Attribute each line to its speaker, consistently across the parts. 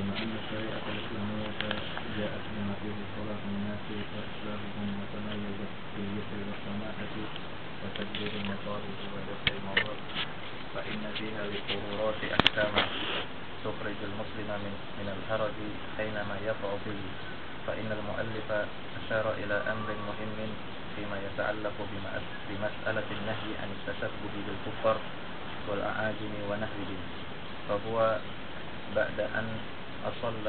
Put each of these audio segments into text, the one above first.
Speaker 1: بما أن الشريعة الإسلامية جاءت بما فيه صلاح الناس وإصلاحهم وتميزت باليسر والسماحة وتدبير المصالح ودفع المضار فإن فيها للضرورات أحكاما تخرج المسلم من من الحرج حينما يقع فيه فإن المؤلف أشار إلى أمر مهم فيما يتعلق بمسألة النهي عن التشبه بالكفر والأعاجم ونهيهم. فهو بعد أن أصل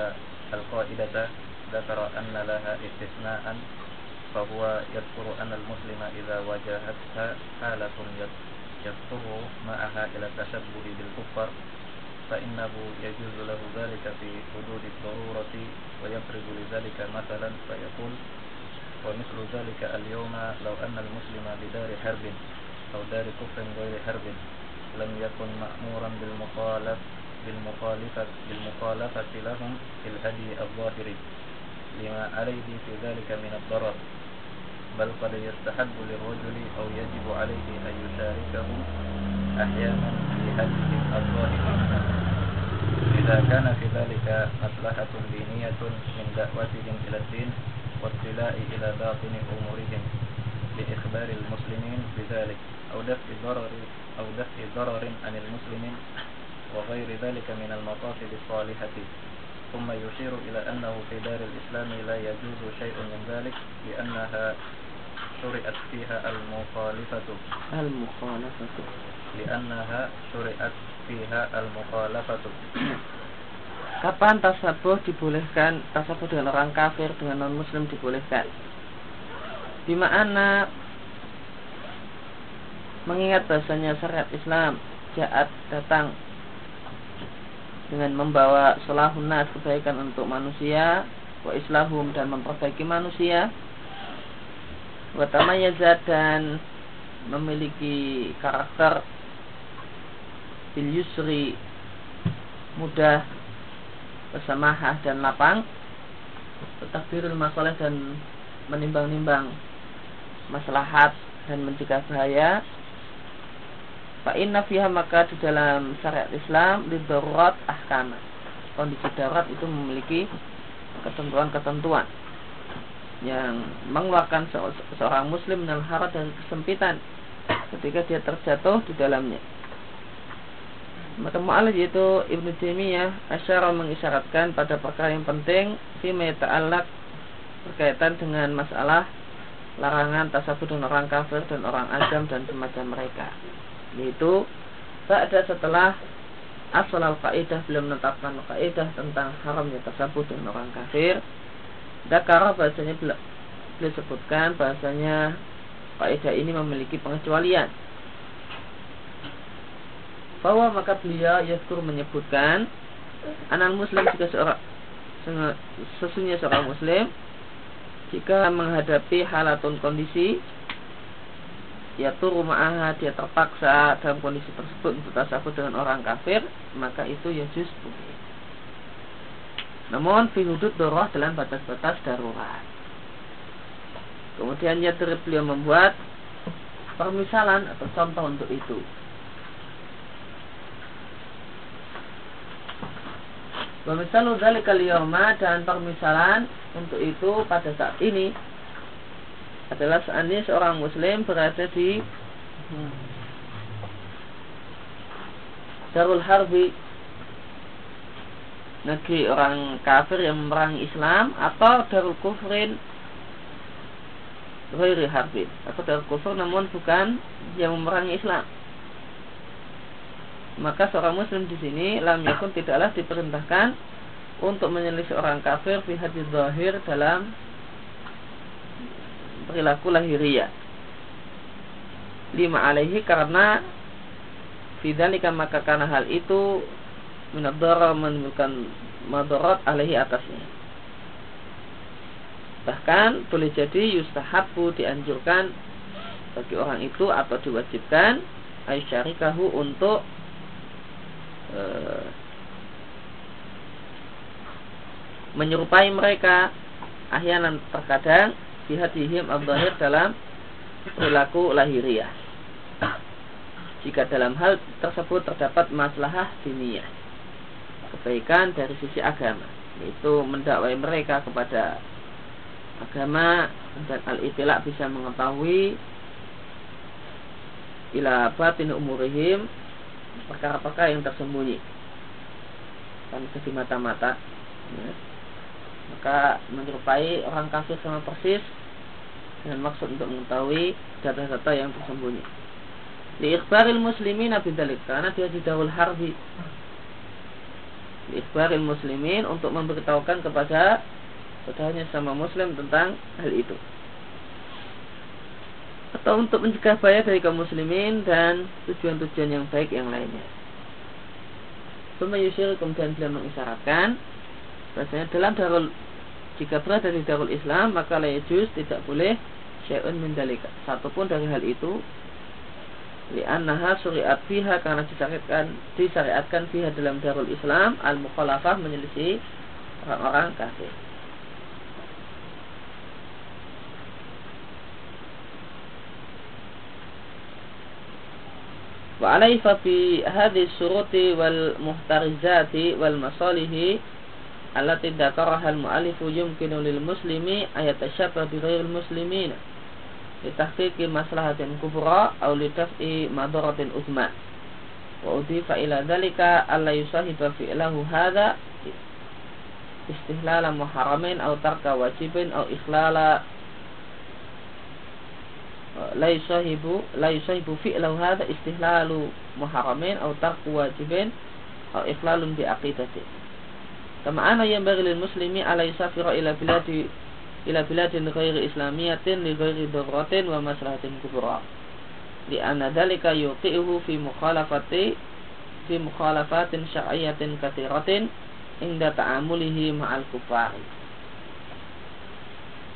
Speaker 1: القائدة ذكر أن لها استثناء فهو يذكر أن المسلم إذا واجهتها حالة يضطر معها إلى التشبه بالكفر فإنه يجوز له ذلك في حدود الضرورة ويفرض لذلك مثلا فيقول ومثل ذلك اليوم لو أن المسلم بدار حرب أو دار كفر غير حرب لم يكن مأمورا بالمخالف بالمخالفة, بالمخالفة لهم في الهدي الظاهري لما عليه في ذلك من الضرر. بل قد يستحب للرجل أو يجب عليه أن يشاركهم أحيانا في هديهم الظاهري إذا كان في ذلك مصلحة دينية من دعوتهم إلى الدين واطلاع إلى باطن أمورهم لإخبار المسلمين بذلك أو دفع ضرر أو دفع ضرر عن المسلمين وغير ذلك من المقاصد الصالحة ثم يشير إلى أنه في دار الإسلام لا يجوز شيء من ذلك لأنها شرعت فيها المخالفة
Speaker 2: المخالفة
Speaker 1: لأنها شرعت fiha al-mukhalafatu.
Speaker 2: Kapan tasabuh dibolehkan? Tasabuh dengan orang kafir, dengan non muslim dibolehkan. Di mana mengingat bahasanya syariat Islam jaat datang dengan membawa salahun nas kebaikan untuk manusia wa islahum dan memperbaiki manusia. Wa tamayazat dan memiliki karakter bil yusri mudah bersamahah dan lapang. Birul masalah dan menimbang-nimbang maslahat dan mencegah bahaya Fa inna fiha maka di dalam syariat Islam di darurat ahkam. Kondisi darurat itu memiliki ketentuan-ketentuan yang mengeluarkan seorang muslim dalam harat dan kesempitan ketika dia terjatuh di dalamnya. Maka mu'alif yaitu Ibnu Taimiyah asyara mengisyaratkan pada perkara yang penting fi ta'allaq berkaitan dengan masalah larangan tasabut dengan orang kafir dan orang ajam dan semacam mereka. Yaitu ada setelah asal al-qaidah belum menetapkan kaidah tentang haramnya tasabut dengan orang kafir. Dakara bahasanya beliau sebutkan bahasanya kaidah ini memiliki pengecualian bahwa maka beliau Yaskur menyebutkan anak muslim jika seorang sesungguhnya seorang muslim jika menghadapi halatun kondisi ya turu ma'aha dia terpaksa dalam kondisi tersebut untuk tasabut dengan orang kafir maka itu ya justru namun fi hudud doroh dalam batas-batas darurat. Kemudian ya beliau membuat permisalan atau contoh untuk itu. Dari kaliyoma dan permisalan untuk itu pada saat ini adalah ini seorang muslim berada di Darul Harbi negeri orang kafir yang memerangi Islam atau Darul Kufrin Ghairi Harbin atau Darul Kufur namun bukan yang memerangi Islam. Maka seorang muslim di sini lam yakun tidaklah diperintahkan untuk menyelisih orang kafir fi hadis zahir dalam perilaku lahiriah. Lima alaihi karena fidzalika maka karena hal itu minadara menimbulkan madarat alaihi atasnya. Bahkan boleh jadi yustahabu dianjurkan bagi orang itu atau diwajibkan aisyarikahu untuk Eh, menyerupai mereka. Ahyanan terkadang bihadihim abdahir dalam perilaku lahiriah jika dalam hal tersebut terdapat maslahah diniyah kebaikan dari sisi agama yaitu mendakwai mereka kepada agama dan al-itilak bisa mengetahui ila batin umurihim perkara-perkara yang tersembunyi kan di mata-mata ya. Maka menyerupai orang kafir sama persis dengan maksud untuk mengetahui data-data yang tersembunyi. Di ikhbaril muslimin nabi dalik karena dia di dawul harbi. Di ikhbaril muslimin untuk memberitahukan kepada saudaranya sama muslim tentang hal itu. Atau untuk mencegah bahaya dari kaum muslimin dan tujuan-tujuan yang baik yang lainnya. Pemayusir kemudian beliau mengisyaratkan Rasanya dalam darul jika berada di darul Islam maka layajus tidak boleh syai'un mendalika. Satu pun dari hal itu li'annaha syariat fiha karena disyariatkan disyariatkan fiha dalam darul Islam al mukhalafah menyelisih orang-orang kafir. Wa alaihi fi hadis suruti wal muhtarizati wal masalihi allati dzakaraha al-mu'allif yumkinu lil muslimi ayat asyabah bi ghairil muslimin litahqiqi maslahatin kubra aw litaf'i madaratin uzma. Wa udhifa ila dhalika alla yusahiba fi'lahu hada istihlala muharamin aw tarka wajibin aw ikhlala. La yusahibu la yusahibu fi'lahu hada istihlalu muharamin aw tarku wajibin aw ikhlalun bi aqidatihi kama ana yanbaghi lil muslimi ala yusafira ila biladi ila biladin ghairi islamiyatin li ghairi darratin wa maslahatin kubra. Li anna dhalika yuqi'uhu fi mukhalafati fi mukhalafatin syar'iyyatin katsiratin inda ta'amulihi ma'al kufari.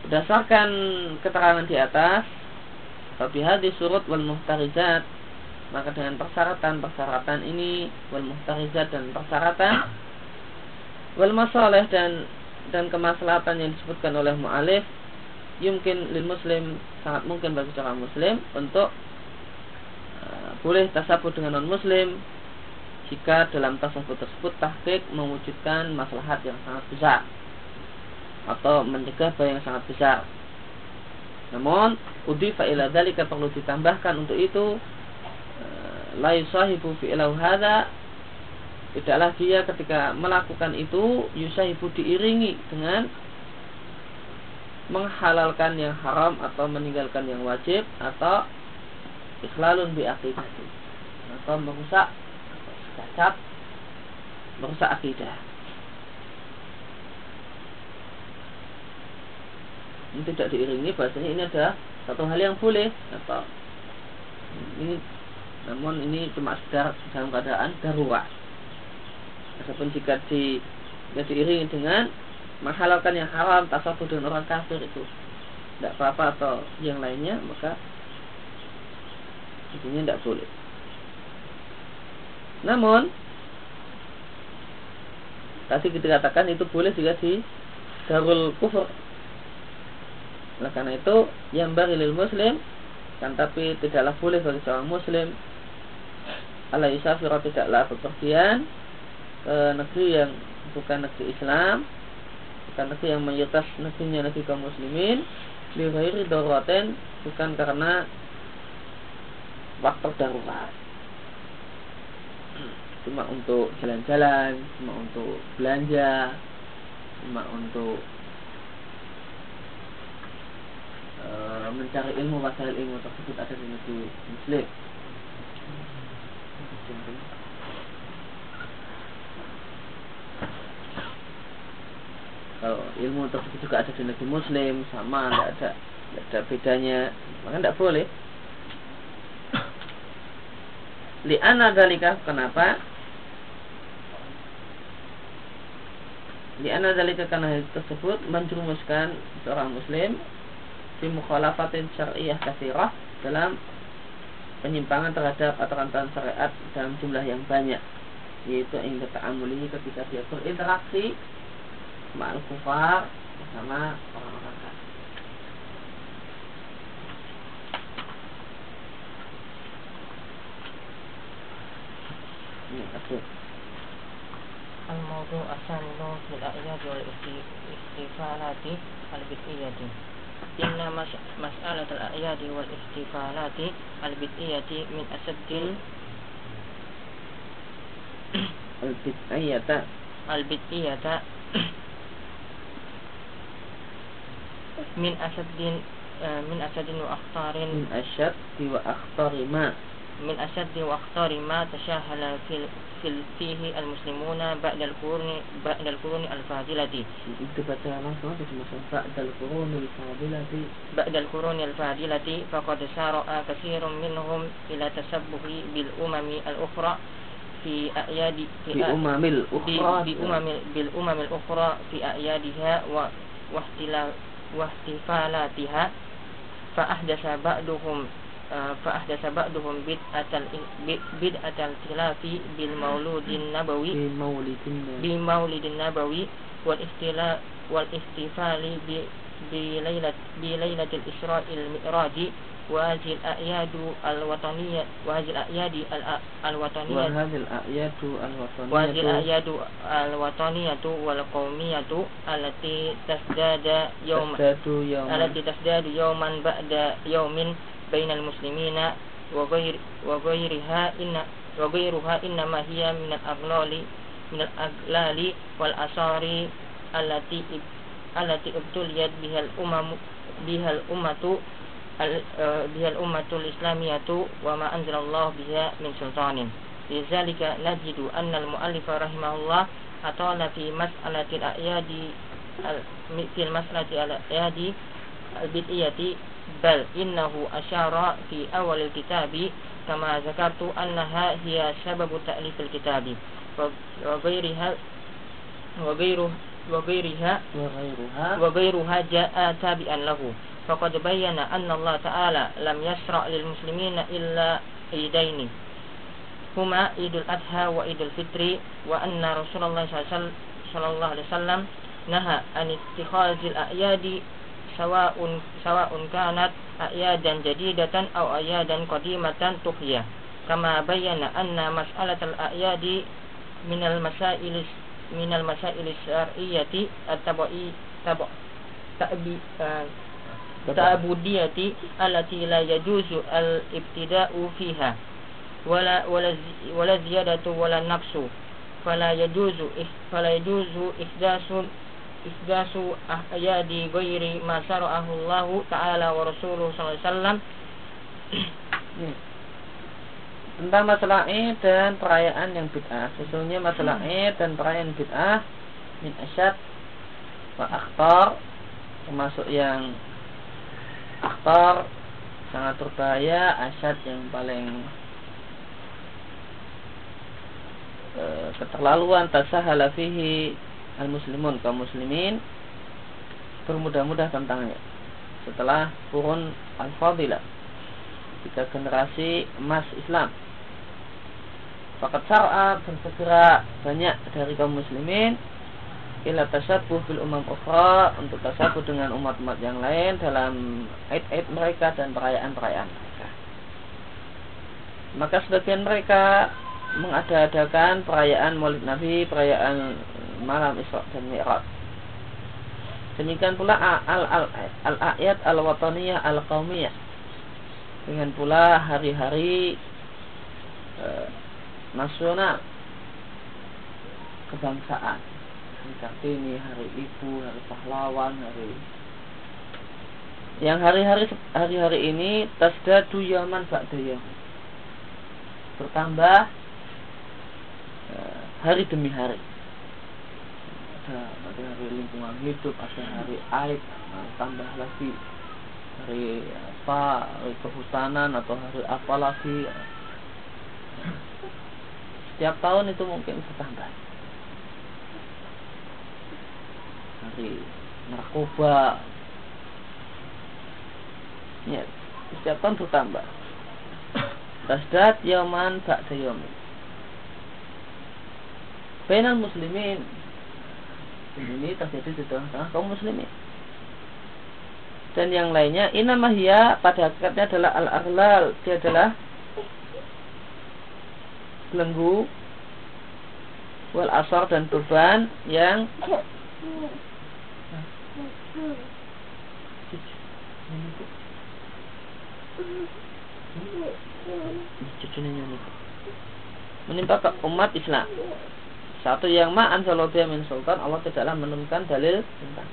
Speaker 2: Berdasarkan keterangan di atas tapi hadis surut wal muhtarizat maka dengan persyaratan-persyaratan ini wal muhtarizat dan persyaratan wal masalah dan dan kemaslahatan yang disebutkan oleh mu'alif yumkin lil muslim sangat mungkin bagi seorang muslim untuk uh, boleh tasabut dengan non muslim jika dalam tasabut tersebut tahqiq mewujudkan maslahat yang sangat besar atau mencegah bahaya yang sangat besar. Namun udifa ila dalika perlu ditambahkan untuk itu eh, la yusahibu fi'lahu hadza tidaklah dia ketika melakukan itu yusahibu diiringi dengan menghalalkan yang haram atau meninggalkan yang wajib atau ikhlalun bi aqidati. Atau merusak cacat merusak akidah. Ini tidak diiringi bahasanya ini ada satu hal yang boleh atau ini namun ini cuma sekedar dalam keadaan darurat ataupun jika di ya diiringi dengan menghalalkan yang haram tasawuf dengan orang kafir itu. Tidak apa-apa atau yang lainnya maka ini tidak boleh. Namun tadi kita katakan itu boleh juga di darul kufur. Oleh karena itu yang bagi muslim kan tapi tidaklah boleh bagi seorang muslim. Ala yusafira tidaklah bepergian ke negeri yang bukan negeri Islam bukan negeri yang mayoritas negerinya negeri kaum muslimin li ghairi daruratin bukan karena waktu darurat. Cuma untuk jalan-jalan cuma untuk belanja cuma untuk Eh, mencari ilmu masalah ilmu tersebut ada di negeri muslim kalau ilmu tersebut juga ada di negeri muslim sama tidak ada tidak ada bedanya. Maka tidak boleh. Li'ana dalika kenapa? Li'ana dalika karena tersebut menjerumuskan seorang muslim fi mukhalafatin syariah kasirah dalam penyimpangan terhadap aturan-aturan syariat dalam jumlah yang banyak yaitu yang ta'amulihi ketika dia berinteraksi orang-orang kafir. Ini aku.
Speaker 3: الموضوع الثامن في الأعياد والاحتفالات البدئية إن مسألة الأعياد والاحتفالات البدئية من أشد
Speaker 2: البدئية
Speaker 3: البدئية من أشد من أشد وأخطار
Speaker 2: من أشد وأخطر ما
Speaker 3: من أشد وأخطر ما تشاهل في في فيه المسلمون بعد القرون بعد القرون الفاضلة.
Speaker 2: بعد القرون الفاضلة.
Speaker 3: بعد القرون الفاضلة فقد سار كثير منهم إلى تشبه بالأمم الأخرى في أعياد
Speaker 2: في بأمم الأخرى
Speaker 3: بأمم بالأمم الأخرى في أعيادها واحتفالاتها فأحدث بعضهم فأحدث بعضهم بدعة بدعة الخلاف بالمولود النبوي بالمولد النبوي والاختلاف والاحتفال بليلة بليلة الإسراء المعراج وهذه الأعياد الوطنية وهذه الأعياد الوطنية
Speaker 2: وهذه الأعياد الوطنية
Speaker 3: وهذه الأعياد الوطنية والقومية التي تزداد يوم التي تزداد يوما بعد يوم بين المسلمين وغير وغيرها إن وغيرها إنما هي من الأغلال من الأغلال والأسار التي التي ابتليت بها الأمم بها الأمة بها الأمة الإسلامية وما أنزل الله بها من سلطان. لذلك نجد أن المؤلف رحمه الله أطال في مسألة الأعياد في المسألة الأعياد البدئية بل إنه أشار في أول الكتاب كما ذكرت أنها هي سبب تأليف الكتاب. وغيرها وغيره وغيرها
Speaker 2: وغيرها.
Speaker 3: وغيرها جاء تابعا له. فقد بين أن الله تعالى لم يشرع للمسلمين إلا عيدين هما عيد الأضحى وعيد الفطر وأن رسول الله صلى الله عليه وسلم نهى عن اتخاذ الأعياد سواء سواء كانت أعيادا جديدة أو أعيادا قديمة تحيا كما بين أن مسألة الأعياد من المسائل من المسائل الشرعية التبعي تبع تعبدية ta'budiyati allati la yajuzu al-ibtida'u fiha. Wala wala wala ziyadatu wala naqsu fala yajuzu fala yajuzu ihdasu ihdasu ayadi ghairi ma syara'ahu Allah taala wa rasuluhu sallallahu alaihi wasallam. Hmm.
Speaker 2: Tentang masalah Eid dan perayaan yang bid'ah. Sesungguhnya masalah hmm. Eid dan perayaan bid'ah min asyad wa akhtar termasuk yang akhtar sangat berbahaya, asyad yang paling e, keterlaluan tasahala fihi al muslimun kaum muslimin bermudah-mudah tentangnya setelah turun al fadilah tiga generasi emas Islam. Fakat syar'a bersegera banyak dari kaum muslimin ila tasabuh bil umam ukhra untuk tasabuh dengan umat-umat yang lain dalam aid-aid mereka dan perayaan-perayaan mereka. Maka sebagian mereka mengadakan perayaan Maulid Nabi, perayaan malam Isra dan Mi'raj. Demikian pula al-ayat al-wataniyah al-qaumiyah. Dengan pula hari-hari e, nasional kebangsaan. Hari Kartini, hari Ibu, hari pahlawan, hari yang hari-hari hari-hari ini tasdadu yaman ba'da Bertambah e, hari demi hari. Ada hari lingkungan hidup ada hari nah, tambah lagi. Hari apa hari kehutanan atau hari apa lagi. Setiap tahun itu mungkin bertambah hari narkoba. Ya setiap tahun bertambah. Tasdat yaman ba'da yamin. Bainal muslimin. Ini terjadi di tengah-tengah kaum muslimin. Dan yang lainnya inamahia pada hakikatnya adalah al aghlal dia adalah belenggu wal asar dan beban yang menimpa ke umat Islam. Satu yang ma'an salobia min sultan Allah tidaklah menurunkan dalil tentang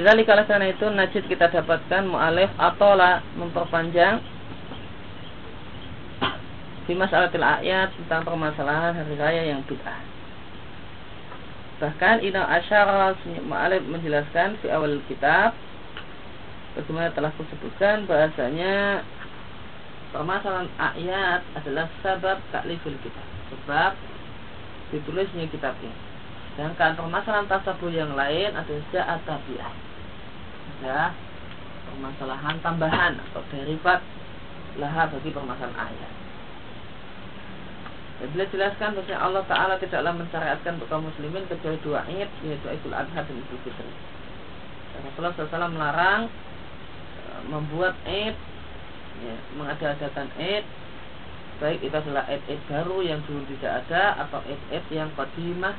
Speaker 2: Lidzalik kalau karena itu najid kita dapatkan mu'alif atau lah memperpanjang di masalah ayat tentang permasalahan hari raya yang bid'ah. Bahkan Ina Asyara mu'alif menjelaskan di awal kitab bagaimana telah kusebutkan bahasanya permasalahan ayat adalah sebab taklifil kitab. Sebab ditulisnya kitab ini. Sedangkan permasalahan tasabur yang lain adalah ja'at tabi'ah. Ya, permasalahan tambahan atau derivat laha bagi permasalahan ayat. Dan bila jelaskan bahwa Allah Ta'ala tidaklah mensyariatkan untuk kaum muslimin kecuali dua id yaitu Idul Adha dan Idul Fitri. Dan Rasulullah SAW melarang e, membuat id ya, mengadakan id baik itu adalah id-id baru yang dulu tidak ada atau id-id yang qadimah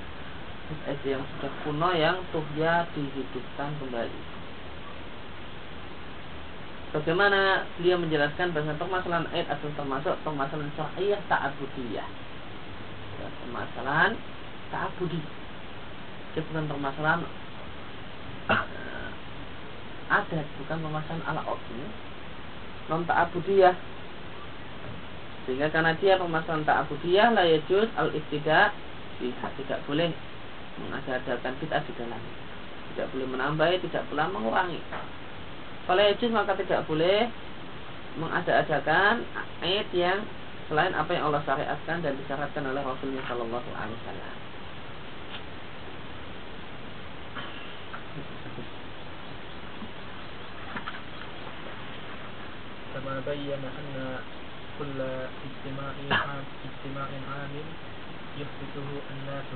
Speaker 2: ayat yang sudah kuno yang tuhya dihidupkan kembali. Bagaimana beliau menjelaskan bahwa permasalahan ayat atau termasuk permasalahan syariah ta'abudiyah. Ya, permasalahan ta'abudi. Itu bukan permasalahan uh, adat, bukan permasalahan ala ya. Non ta'abudiyah. Sehingga karena dia permasalahan ta'abudiyah la yajuz al-ibtida' tidak boleh mengadakan bid'ah di dalam tidak boleh menambah tidak pula mengurangi kalau itu maka tidak boleh mengada-adakan ayat yang selain apa yang Allah syariatkan dan disyaratkan oleh Rasulnya Shallallahu Alaihi Wasallam.
Speaker 4: كما بين أن كل اجتماع اجتماع عام يحدثه الناس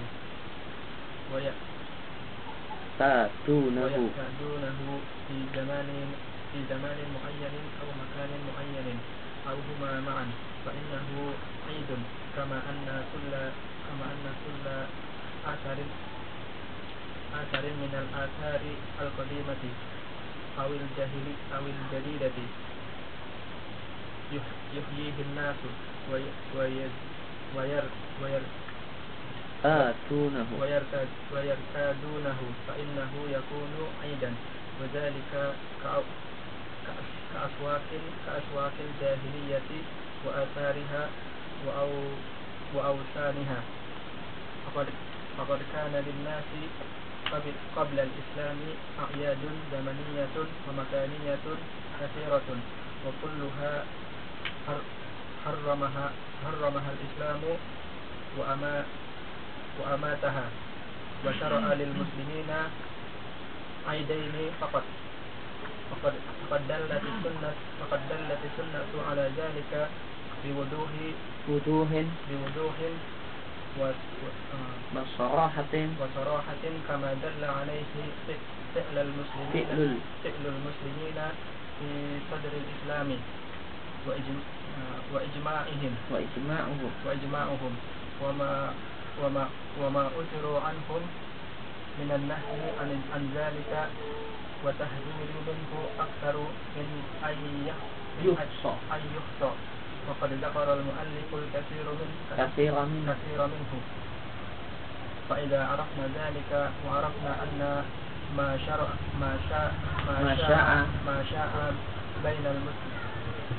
Speaker 2: ويعتادونه
Speaker 4: في زمان في زمان معين أو مكان معين أو هما معا. فإنه عيد كما أن كل كما أن كل آثار آثار من الآثار القديمة أو الجاهلي أو الجديدة يحييه الناس وير
Speaker 2: يرتادونه.
Speaker 4: ويرتادونه فإنه يكون عيدا. وذلك كأسواق كأسواق الجاهلية وآثارها وأو وأوثانها. فقد فقد كان للناس قبل, قبل الإسلام أعياد زمنية ومكانية كثيرة وكلها حرمها حرمها الإسلام وأما وأماتها وشرع للمسلمين عيدين فقط. فقد فقد دلت السنة فقد دلت السنة على ذلك بوضوح
Speaker 2: وضوح
Speaker 4: بوضوح
Speaker 2: وصراحة.
Speaker 4: وصراحة كما دل عليه فعل المسلمين فعل المسلمين في صدر الإسلام وإجماعهم.
Speaker 2: وإجماعهم
Speaker 4: وإجماعهم. وما وما وما أثروا عنهم من النهي عن عن ذلك وتحذير منه أكثر من أن ي- من
Speaker 2: يحصى.
Speaker 4: أن يحصى وقد ذكر المؤلف الكثير من
Speaker 2: كثير من
Speaker 4: كثير منه فإذا عرفنا ذلك وعرفنا أن ما شرع ما شاء
Speaker 2: ما شاء.
Speaker 4: ما شاء بين المسلم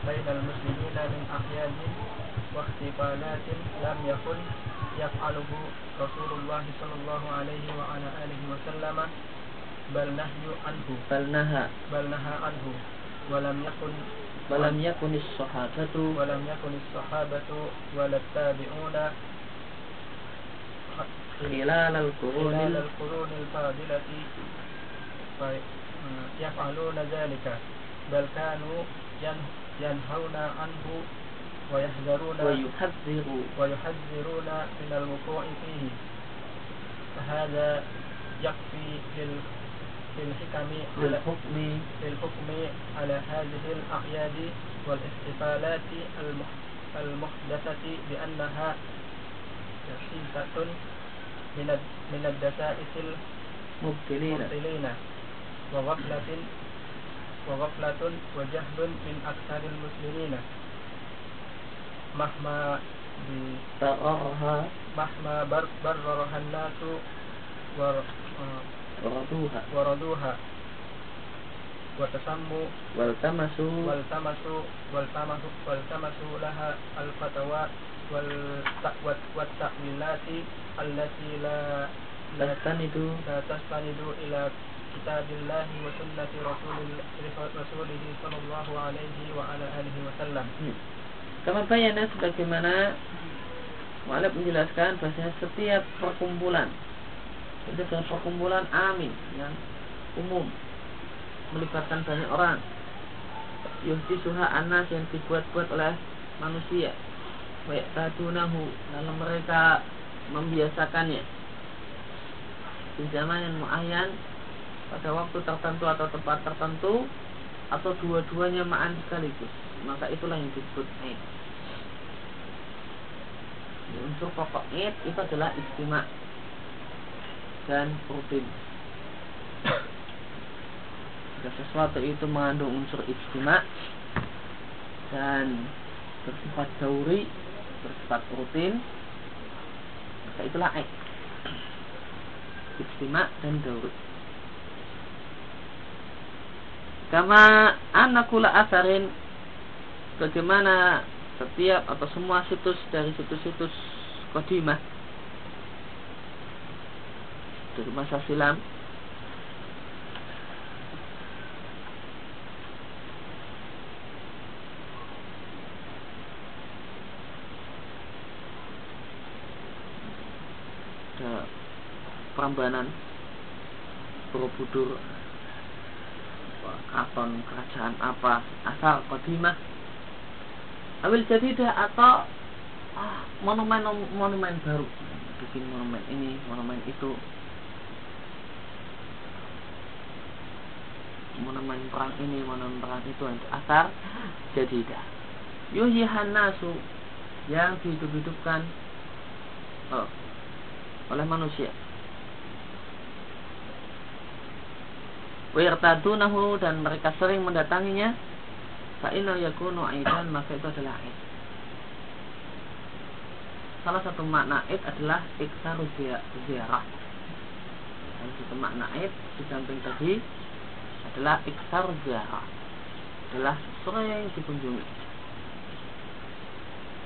Speaker 4: بين المسلمين من أحيان واحتفالات لم يكن يفعله رسول الله صلى الله عليه وعلى آله وسلم بل نهي عنه.
Speaker 2: بل نهى.
Speaker 4: بل نهى عنه. ولم يكن
Speaker 2: ولم يكن الصحابة
Speaker 4: ولم يكن الصحابة ولا التابعون
Speaker 2: خلال القرون
Speaker 4: خلال
Speaker 2: ال-
Speaker 4: القرون الفاضلة يفعلون ذلك بل كانوا ين- ينهون عنه ويحذرون
Speaker 2: ويحذر
Speaker 4: ويحذرون من الوقوع فيه. فهذا يكفي لل- للحكم على
Speaker 2: للحكم.
Speaker 4: للحكم على هذه الأعياد والاحتفالات المح- المحدثة بأنها دسيسة من من الدسائس المبطلين وغفلة وغفلة وجهل من أكثر المسلمين. مهما ب-
Speaker 2: تغرها
Speaker 4: مهما بر بررها الناس ور-
Speaker 2: ورضوها
Speaker 4: وردوها وتسموا
Speaker 2: والتمسوا
Speaker 4: والتمسوا والتمسوا والتمسوا لها الفتوى والت- والت- والتأويلات التي لا لا
Speaker 2: تستند
Speaker 4: لا تستند إلى كتاب الله وسنة رسول رسوله صلى الله عليه وعلى آله وسلم
Speaker 2: Kama bayana sebagaimana Mu'alib menjelaskan bahwa setiap perkumpulan itu adalah perkumpulan amin yang umum melibatkan banyak orang. Yuhdi suha anas yang dibuat-buat oleh manusia. Baik tadunahu lalu mereka membiasakannya. Di zaman yang muayyan pada waktu tertentu atau tempat tertentu atau dua-duanya ma'an sekaligus maka itulah yang disebut Eid unsur pokok Eid itu adalah istimewa dan rutin jika sesuatu itu mengandung unsur istimewa dan bersifat dauri bersifat rutin maka itulah Eid istimewa dan dauri. Kama anakula asarin Bagaimana setiap atau semua situs dari situs-situs Kodimah Dari masa silam Ada Perambanan Borobudur Keraton kerajaan apa asal kodimah ambil jadidah atau ah, monumen baru. Bikin monumen ini monumen itu. Monumen perang ini monumen perang itu asal jadidah yuhihan nasu yang dihidup-hidupkan oh, oleh manusia. Wirtadunahu dan mereka sering mendatanginya Fa'inna yakunu aidan maka itu adalah aid. Salah satu makna aid adalah Iksaru ziarah Salah satu makna aid Di samping tadi Adalah iksar ziarah Adalah sering dikunjungi.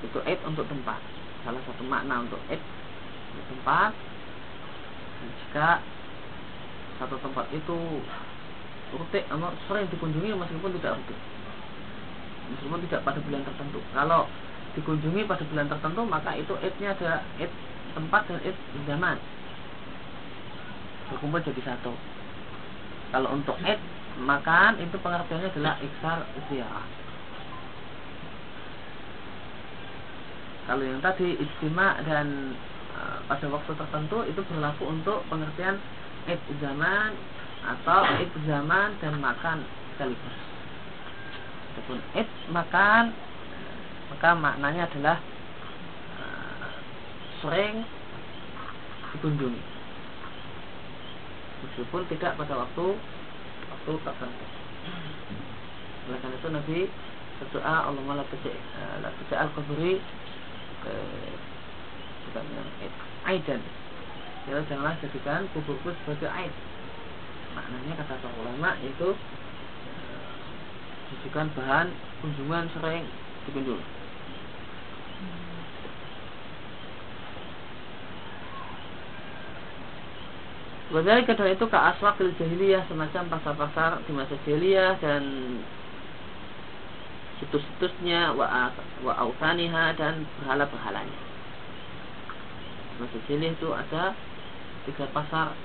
Speaker 2: Itu aid untuk tempat. Salah satu makna untuk aid Untuk tempat. Dan jika Satu tempat itu rutin ama sering dikunjungi meskipun tidak rutin meskipun tidak pada bulan tertentu. Kalau dikunjungi pada bulan tertentu maka itu idnya ada id tempat dan id zaman. Berkumpul jadi satu. Kalau untuk id makan itu pengertiannya adalah iksar ziarah kalau yang tadi istimewa dan uh, pada waktu tertentu itu berlaku untuk pengertian id zaman atau id zaman dan makan sekaligus. Adapun id makan. Maka maknanya adalah uh, sering dikunjungi. meskipun tidak pada waktu waktu tertentu. Oleh karena itu Nabi berdoa Allah malah la al kuburi bukan aidan. Ya janganlah jadikan kuburku sebagai aid. Maknanya kata para ulama itu jadikan bahan kunjungan sering dikunjungi Wadali kadang itu ke aswak jahiliyah semacam pasar-pasar di masa jahiliyah dan situs-situsnya wa wa dan berhala-berhalanya. Masa jahiliyah itu ada tiga pasar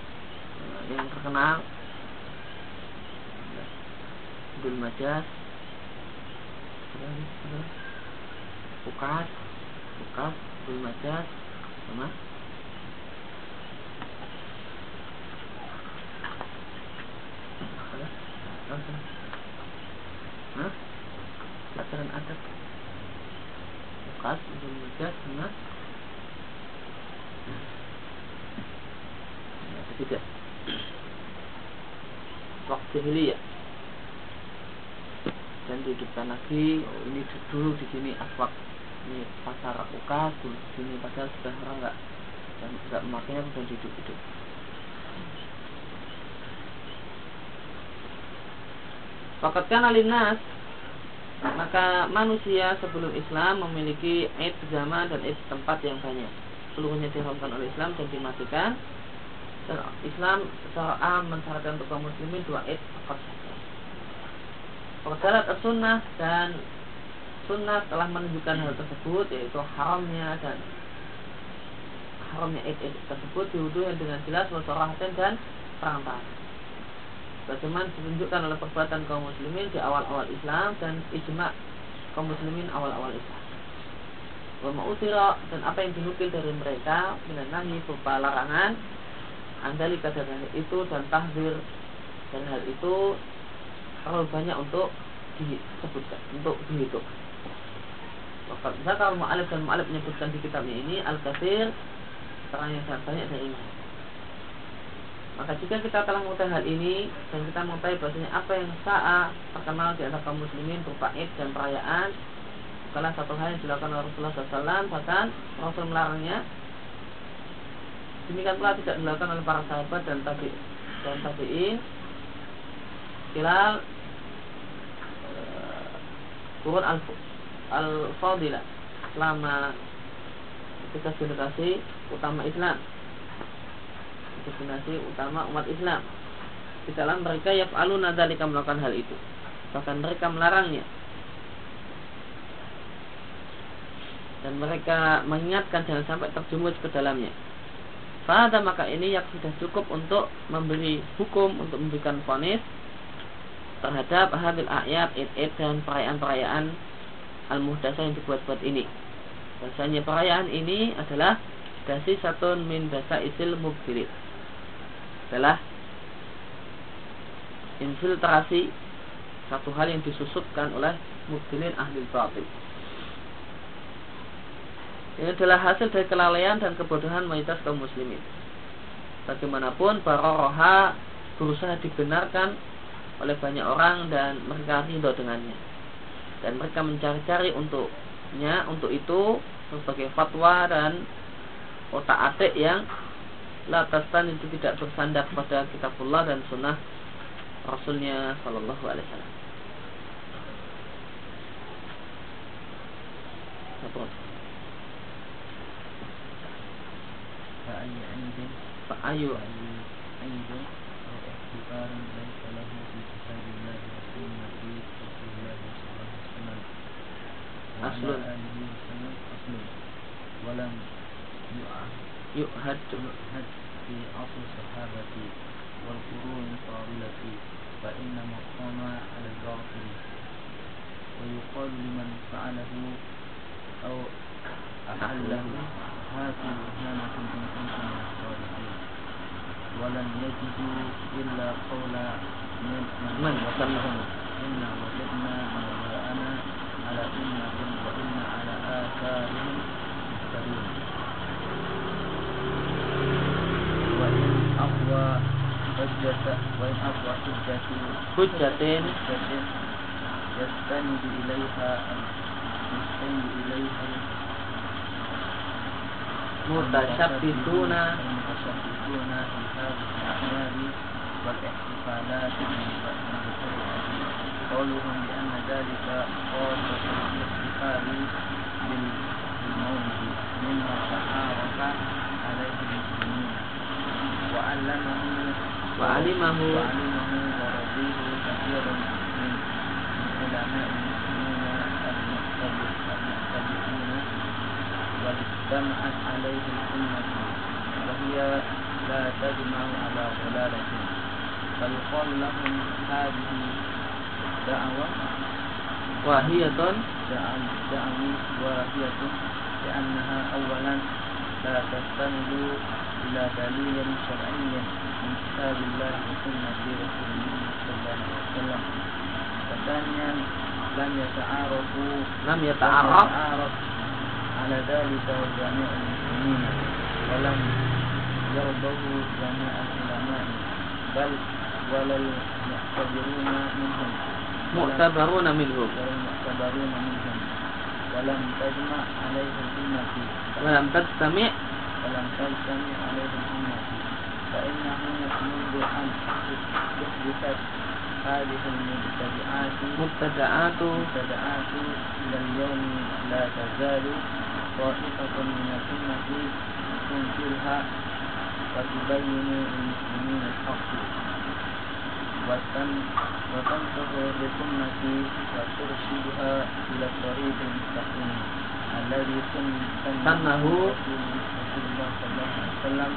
Speaker 2: eh, yang terkenal Dul Majas Bukas Bukas Dul Majas sama? Pelajaran adab Bukas, Ibn Mujas, sama tidak Waktu jahiliyah dan dihidupkan lagi. Oh, ini dulu di sini aswak. Ini pasar ukas di sini padahal sudah orang nggak nggak memakainya kemudian hidup hidup Fakatkan alinas maka manusia sebelum Islam memiliki id zaman dan id tempat yang banyak. Seluruhnya diharamkan oleh Islam dan dimatikan. Dan Islam secara am mensyaratkan untuk kaum muslimin dua id fakat Perdarat sunnah dan sunnah telah menunjukkan hal tersebut yaitu haramnya dan haramnya id tersebut diwuduhi dengan jelas wasarahatin dan terang-terang bagaimana ditunjukkan oleh perbuatan kaum muslimin di awal-awal Islam dan ijma kaum muslimin awal-awal Islam. Wa ma'utira dan apa yang dinukil dari mereka mengenai berupa larangan andali dari itu dan tahdir dan hal itu terlalu banyak untuk disebutkan untuk dihitung. Maka Zakar Mu'alif dan Mu'alif menyebutkan di kitabnya ini Al-Kathir Terang yang sangat banyak dari ini. Maka jika kita telah mengetahui hal ini dan kita mengetahui bahasanya apa yang saat terkenal di antara kaum muslimin berupa id dan perayaan bukanlah satu hal yang dilakukan oleh Rasulullah SAW bahkan Rasul melarangnya. Demikian pula tidak dilakukan oleh para sahabat dan tabi dan tabiin. Hilal turun al al fadilah selama ketika generasi utama Islam destinasi utama umat Islam. Di dalam mereka yaf'aluna dzalika melakukan hal itu. Bahkan mereka melarangnya. Dan mereka mengingatkan jangan sampai terjumus ke dalamnya. Pada maka ini yang sudah cukup untuk memberi hukum, untuk memberikan vonis terhadap hadil ayat, id-id dan perayaan-perayaan al-muhdasa yang dibuat-buat ini. Bahasanya perayaan ini adalah dasi satu min dasa isil mubtilit adalah infiltrasi satu hal yang disusutkan oleh mubtilin ahli batil. Ini adalah hasil dari kelalaian dan kebodohan mayoritas kaum muslimin. Bagaimanapun Baroha berusaha dibenarkan oleh banyak orang dan mereka ridho dengannya. Dan mereka mencari-cari untuknya untuk itu sebagai fatwa dan otak atik yang latasan itu tidak bersandar pada kitabullah dan sunnah rasulnya sallallahu alaihi wasallam.
Speaker 1: Pak Ayu. Pak Ayu.
Speaker 2: أصل.
Speaker 1: أصل ولم
Speaker 2: يؤهد
Speaker 1: في عصر الصحابة والقرون الفاضلة فإنما قام على الباطل. ويقال لمن فعله أو أحله هاتوا برهانة إن كنتم من الصادقين. ولم يجدوا إلا قول من
Speaker 2: من وسلم
Speaker 1: إنا وجدنا آباءنا على أمة وإنا على آثارهم مهتدون وإن أقوى
Speaker 5: حجة وإن أقوى حجة
Speaker 2: hujjatin
Speaker 5: حجة يستند إليها يستند إليها
Speaker 2: mutasyabbihuna
Speaker 5: المتشبثون بهذه الأعمال والاحتفالات المبتدئة قولهم بأن ذلك خاصة بالاحتفال بال- بالمولد مما تعارف عليه المسلمون. وعلمه
Speaker 2: وعلمه
Speaker 5: وعلمه ورضيه كثير من علماء المسلمين المختلفين واجتمعت عليه الأمة وهي لا تجمع على ضلالة. فيقال لهم هذه دعوة دعم- دعوي واهية لأنها أولا لا تستند إلى دليل شرعي من كتاب الله وسنة رسوله صلى الله عليه وسلم. وثانيا لم يتعارفوا
Speaker 2: lam yata'arraf
Speaker 5: يتعارف. على ذلك جميع المسلمين ولم يرضه جميع العلماء بل ولا المعتبرون منهم. المعتبرون منهم ولم تجمع عليه الأمة
Speaker 2: wa lam tastami'
Speaker 5: ولم تجتمع عليه الأمة فإنه منذ أن أحدثت هذه المبتدعات
Speaker 2: mubtada'atu
Speaker 5: المبتدعات إلى اليوم لا تزال طائفة من الأمة تنكرها وتبين للمسلمين الحق. وتن- وتنصح للأمة وترشدها إلى الطريق المستقيم الذي سن-
Speaker 2: سنه
Speaker 5: رسول رسول الله صلى الله عليه وسلم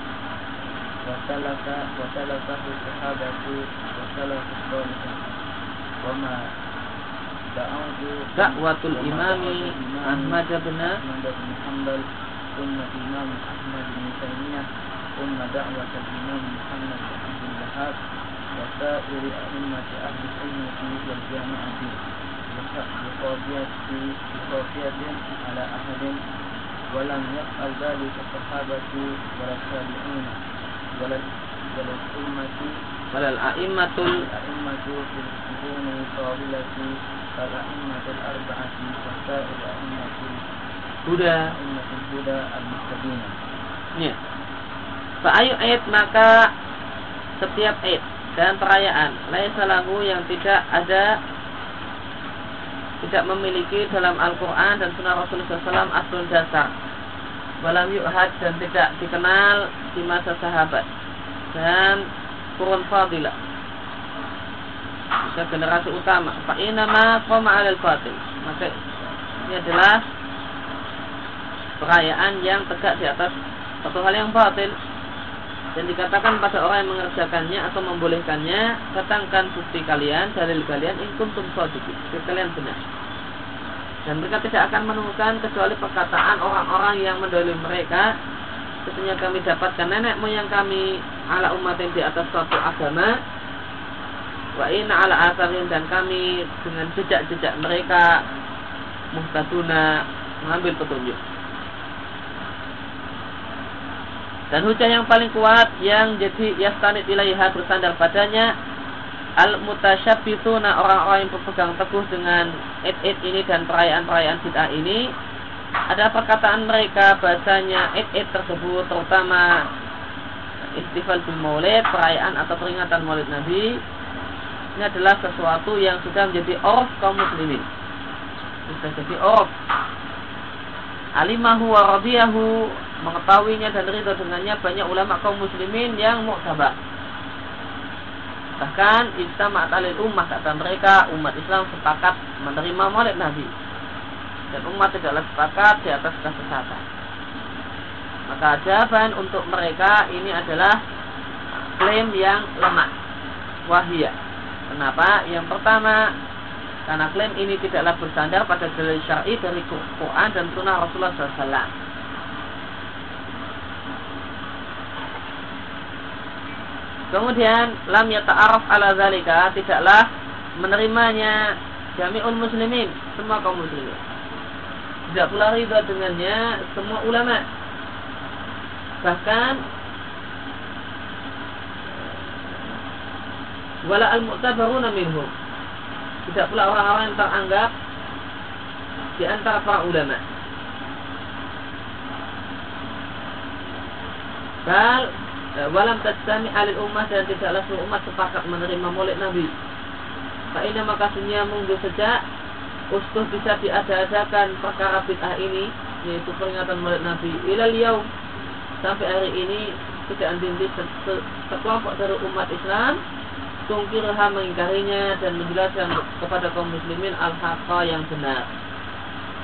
Speaker 5: وسلك وسلكه الصحابة وسلف الصالحين وما دعوت
Speaker 2: da'watul
Speaker 5: وما
Speaker 2: imami
Speaker 5: دعوت الإمام
Speaker 2: Ahmad bin
Speaker 5: أحمد بن حنبل ثم الإمام أحمد بن تيمية ثم دعوة الإمام محمد بن عبد الوهاب وسائر أئمة أهل السنة والجامعة بخافية بخافية على أحد ولم يفعل ذلك الصحابة ولا التابعين ولا ولا الأمة
Speaker 2: walal a'immatul
Speaker 5: الأئمة في القرون الطاولة كالأئمة الأربعة وسائر أئمة
Speaker 2: huda
Speaker 5: أئمة الهدى المهتدين
Speaker 2: ya Fa'ayu ayat maka setiap ayat dan perayaan. Laisa yang tidak ada tidak memiliki dalam Al-Quran dan Sunnah Rasulullah SAW aslun dasar walam yu'had dan tidak dikenal di masa sahabat. Dan kurun fadilah. Bisa generasi utama. Fa'inama qoma alal batil maka ini adalah perayaan yang tegak di atas satu hal yang batil dan dikatakan pada orang yang mengerjakannya atau membolehkannya datangkan bukti kalian dalil kalian in kuntum shadiqin jika kalian benar. Dan mereka tidak akan menemukan kecuali perkataan orang-orang yang mendolimi mereka. Sesungguhnya kami dapatkan nenek moyang kami ala umat yang di atas suatu agama. Wa inna ala asarin dan kami dengan jejak-jejak mereka muhtaduna mengambil petunjuk dan hujah yang paling kuat yang jadi yastanid ilaiha bersandar padanya al mutasyabbitsuna orang-orang yang berpegang teguh dengan id-id ini dan perayaan-perayaan bid'ah ini ada perkataan mereka bahasanya id-id tersebut terutama istifal bil maulid perayaan atau peringatan maulid nabi ini adalah sesuatu yang sudah menjadi orf kaum muslimin. Sudah jadi orf alimahu wa mengetahuinya dan ridho dengannya banyak ulama kaum muslimin yang muktabak. Bahkan ijtama'at alil ummah kata mereka umat Islam sepakat menerima maulid Nabi. Dan umat tidaklah sepakat di atas kesesatan. Maka jawaban untuk mereka ini adalah klaim yang lemah wahia kenapa? Yang pertama karena klaim ini tidaklah bersandar pada dalil syar'i dari Quran dan Sunnah Rasulullah SAW. Kemudian lam yata'araf ala zalika tidaklah menerimanya jami'ul muslimin, semua kaum muslimin. Tidak pula ridha dengannya semua ulama. Bahkan wala al-mu'tabaruna minhum. Tidak pula orang-orang yang teranggap di antara para ulama. Bal walam tajtami alil ummah dan tidaklah seluruh umat sepakat menerima maulid Nabi. Fa'inna maka sunya mundur sejak Uskuh bisa diada-adakan perkara bid'ah ini Yaitu peringatan maulid Nabi. Ilal yaum Sampai hari ini tidak henti sekelompok dari umat Islam tungkirha mengingkarinya dan menjelaskan kepada kaum muslimin al-haqqa yang benar.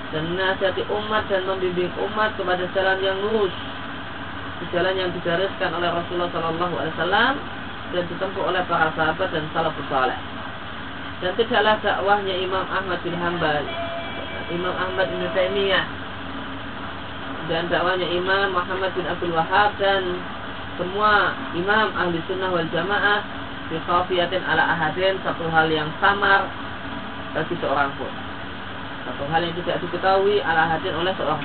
Speaker 2: Dan menasihati umat dan membimbing umat kepada jalan yang lurus jalan yang digariskan oleh Rasulullah SAW dan ditempuh oleh para sahabat dan salafus saleh. Dan tidaklah dakwahnya Imam Ahmad bin Hambal Imam Ahmad bin Taimiyah dan dakwahnya Imam Muhammad bin Abdul Wahab dan semua imam ahli sunnah wal jamaah di khafiyatin ala ahadin satu hal yang samar bagi seorang pun. Satu hal yang tidak diketahui ala ahadin oleh seorang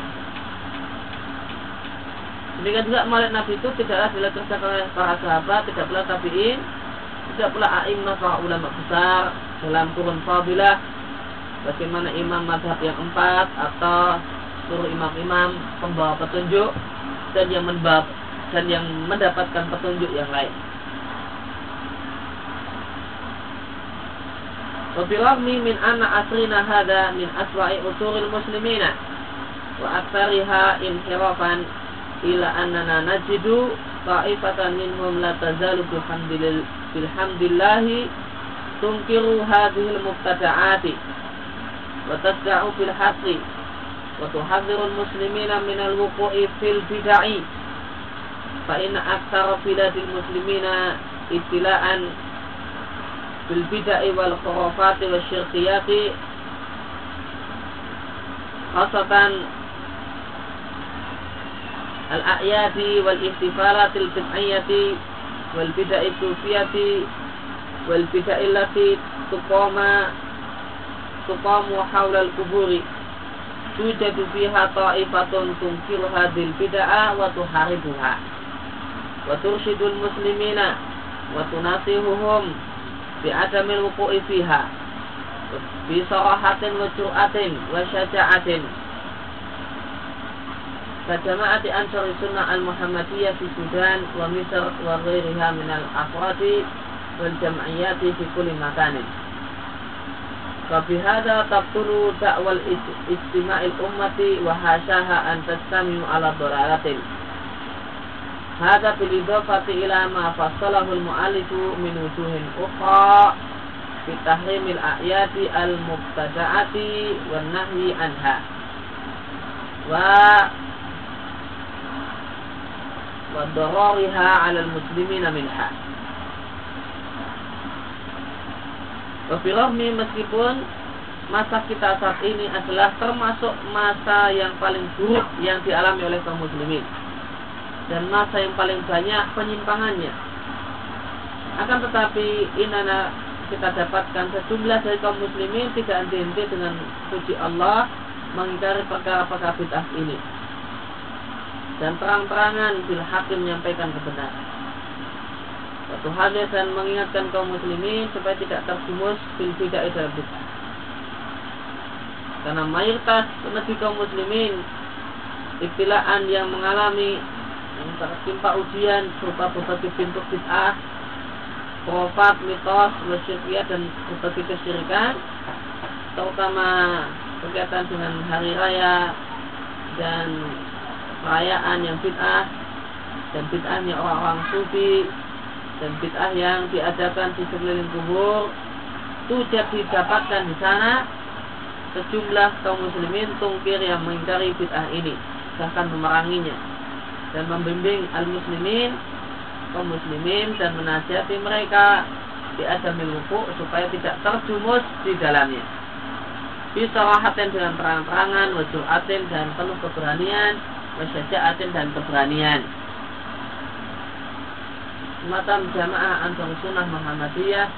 Speaker 2: Demikian juga maulid Nabi itu tidaklah dilakukan oleh para sahabat, tidak pula tabiin, tidak pula a'immah para ulama besar dalam kurun fadilah bagaimana imam madhab yang empat atau seluruh imam-imam pembawa petunjuk dan yang membab dan yang mendapatkan petunjuk yang lain. Wabilagmi min anna asrina hada min aswa'i usuril muslimina wa aktsariha inhirafan ila annana najidu ta'ifatan minhum la tazalu bilhamdillahi tunkiru hadhil mubtada'ati wa tad'u fil haqqi wa tuhadhiru muslimina min al wuqu'i fil bidai, fa inna aktsara biladil muslimina ibtila'an bil bidai wal khurafati wasyirkiyati khasatan الأعياد والاحتفالات البدعية والبدع الصوفية والبدع التي تقام تقام حول القبور توجد فيها طائفة تنكر هذه البدع وتحاربها وترشد المسلمين وتناصحهم بعدم الوقوع فيها بصراحة وجرأة وشجاعة كجماعة أنصار السنة المحمدية في السودان ومصر وغيرها من الأفراد والجمعيات في كل مكان فبهذا تبطل دعوى اجتماع الأمة وحاشاها أن تستمع على ضلالة هذا بالإضافة إلى ما فصله المؤلف من وجوه أخرى في تحريم الأعياد المبتدعة والنهي عنها و وضرارها على المسلمين منها. Wafirahmi meskipun masa kita saat ini adalah termasuk masa yang paling buruk yang dialami oleh kaum muslimin dan masa yang paling banyak penyimpangannya. Akan tetapi inana kita dapatkan sejumlah dari kaum muslimin tidak henti-henti dengan puji Allah mengingkari perkara-perkara bid'ah ini dan terang-terangan bil hakim menyampaikan kebenaran. Satu halnya dan mengingatkan kaum muslimin supaya tidak terjumus bil bid'ah dalam bid'ah. Karena mayoritas lebih kaum muslimin ibtilaan yang mengalami yang tertimpa ujian berupa berbagai bentuk bid'ah, profat, mitos, wasyirkiyah dan berbagai kesyirikan, terutama berkaitan dengan hari raya dan perayaan yang bid'ah dan bid'ahnya orang-orang sufi dan bid'ah yang diadakan di sekeliling kubur itu didapatkan di sana. Sejumlah kaum muslimin tungkir yang mengingkari bid'ah ini bahkan memeranginya dan membimbing al-muslimin kaum muslimin dan menasihati mereka di adamil supaya tidak terjumus di dalamnya. Bisarahatin dengan terang-terangan wajuatin dan penuh keberanian wasyaja'atin dan keberanian semacam jamaah Ansar Sunnah Muhammadiyah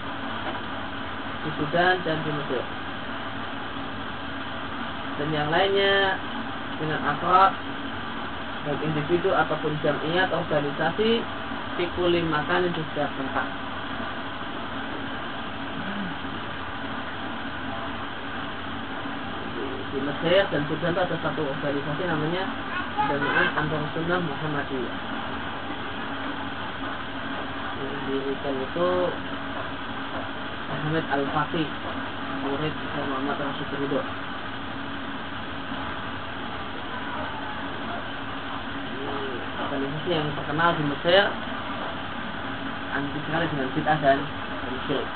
Speaker 2: di Sudan dan di Mesir dan yang lainnya dengan akhlak baik individu ataupun jamiat organisasi fikuli makan di setiap tempat. Di Mesir dan Sudan ada satu organisasi namanya Jamaah Ansar Sunnah Muhammadiyah. Yang dirikan itu Ahmed Al Fatih, murid Muhammad Rasul Ridho. organisasi yang terkenal di Mesir anti sekali dengan bid'ah dan syirik.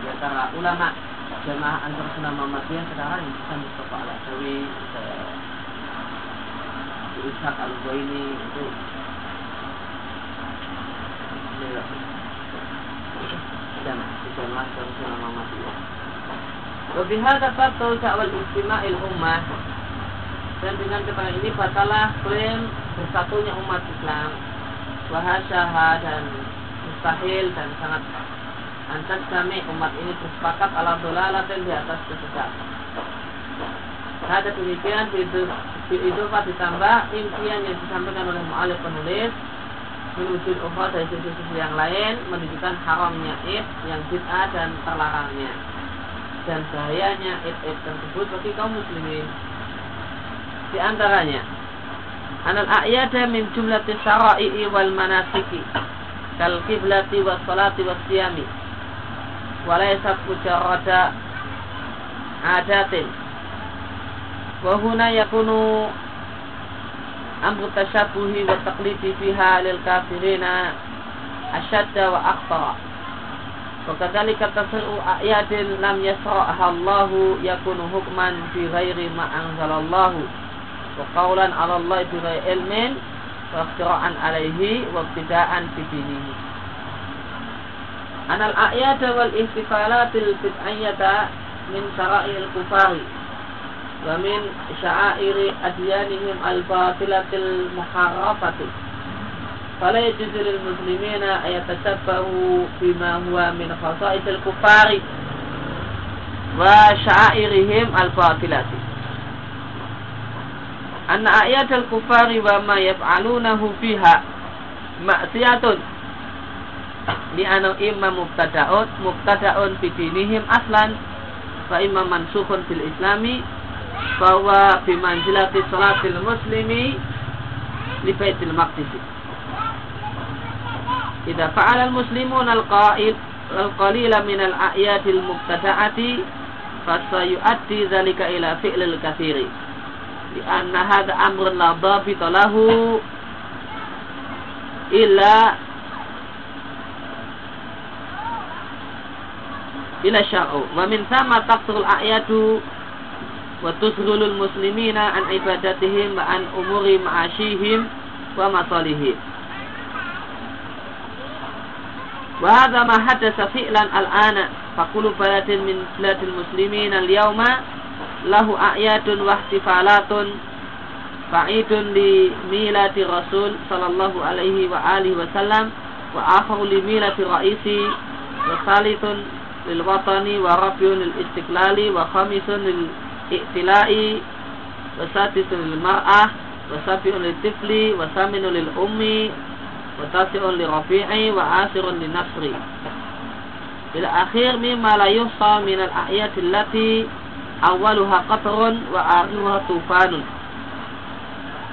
Speaker 2: Di antara ulama jamaah antar sunnah Muhammadiyah sekarang yang bisa Mustafa al Adawi, Ishaq al ini itu jamaah jamaah antar sunnah Muhammadiyah. Wabihada fatul da'wal istima'il ummah. Dan dengan keterangan ini batalah klaim bersatunya umat Islam. Wahasyaha dan mustahil dan sangat antas kami umat ini bersepakat ala dolalatin di atas kesesatan. Ada demikian itu itu ditambah impian yang disampaikan oleh mu'alif penulis menunjuk umat dari sisi-sisi yang lain menunjukkan haramnya id yang bid'ah dan terlarangnya dan bahayanya id-id tersebut bagi kaum muslimin. Di antaranya, anal a'yada min jumlati syara'i wal manasiki kal kiblati was salati was siyami wa laysa mujarrada adatin wa huna yakunu amru tashabbuhi wa taqlidi fiha lil kafirina ashadda wa akhtara وكذلك تصير أعياد لم يشرعها الله يكون حكما في غير ما أنزل الله وقولا على الله بغير علم وافتراء عليه وابتداء في دينه أن الأعياد والإحتفالات البدعية من شرائع الكفار ومن شعائر أديانهم الباطلة المحرفة. فلا يجوز للمسلمين أن يتشبهوا بما هو من خصائص الكفار وشعائرهم الباطلة. أن آيات الكفار وما يفعلونه فيها li anu imma mubtadaun mubtadaun fi dinihim aslan wa imma mansukhun fil islami bahwa bimanzilati salatil muslimi li baitil maqdis Idza fa'ala al-muslimun al-qa'id al-qalila min al-a'yadil mubtada'ati fasayu'addi dzalika ila fi'lil katsiri li anna hadha amrun la dhabita lahu illa إلى الشرع ومن ثم تقصر الأعياد وتشغل المسلمين عن عبادتهم وعن أمور معاشيهم ومصالحهم. وهذا ما حدث فعلا الآن. فكل بلد من بلاد المسلمين اليوم له أعياد واحتفالات فعيد لميلاد الرسول صلى الله عليه وآله وسلم وآخر لميلاد الرئيس وثالث للوطن ورابع للاستقلال وخامس للائتلاء وسادس للمرأة وسابع للطفل وثامن للأم وتاسع لرفيع وعاشر لنصر إلى آخر مما لا يحصى من الأعياد التي أولها قطر وآخرها طوفان.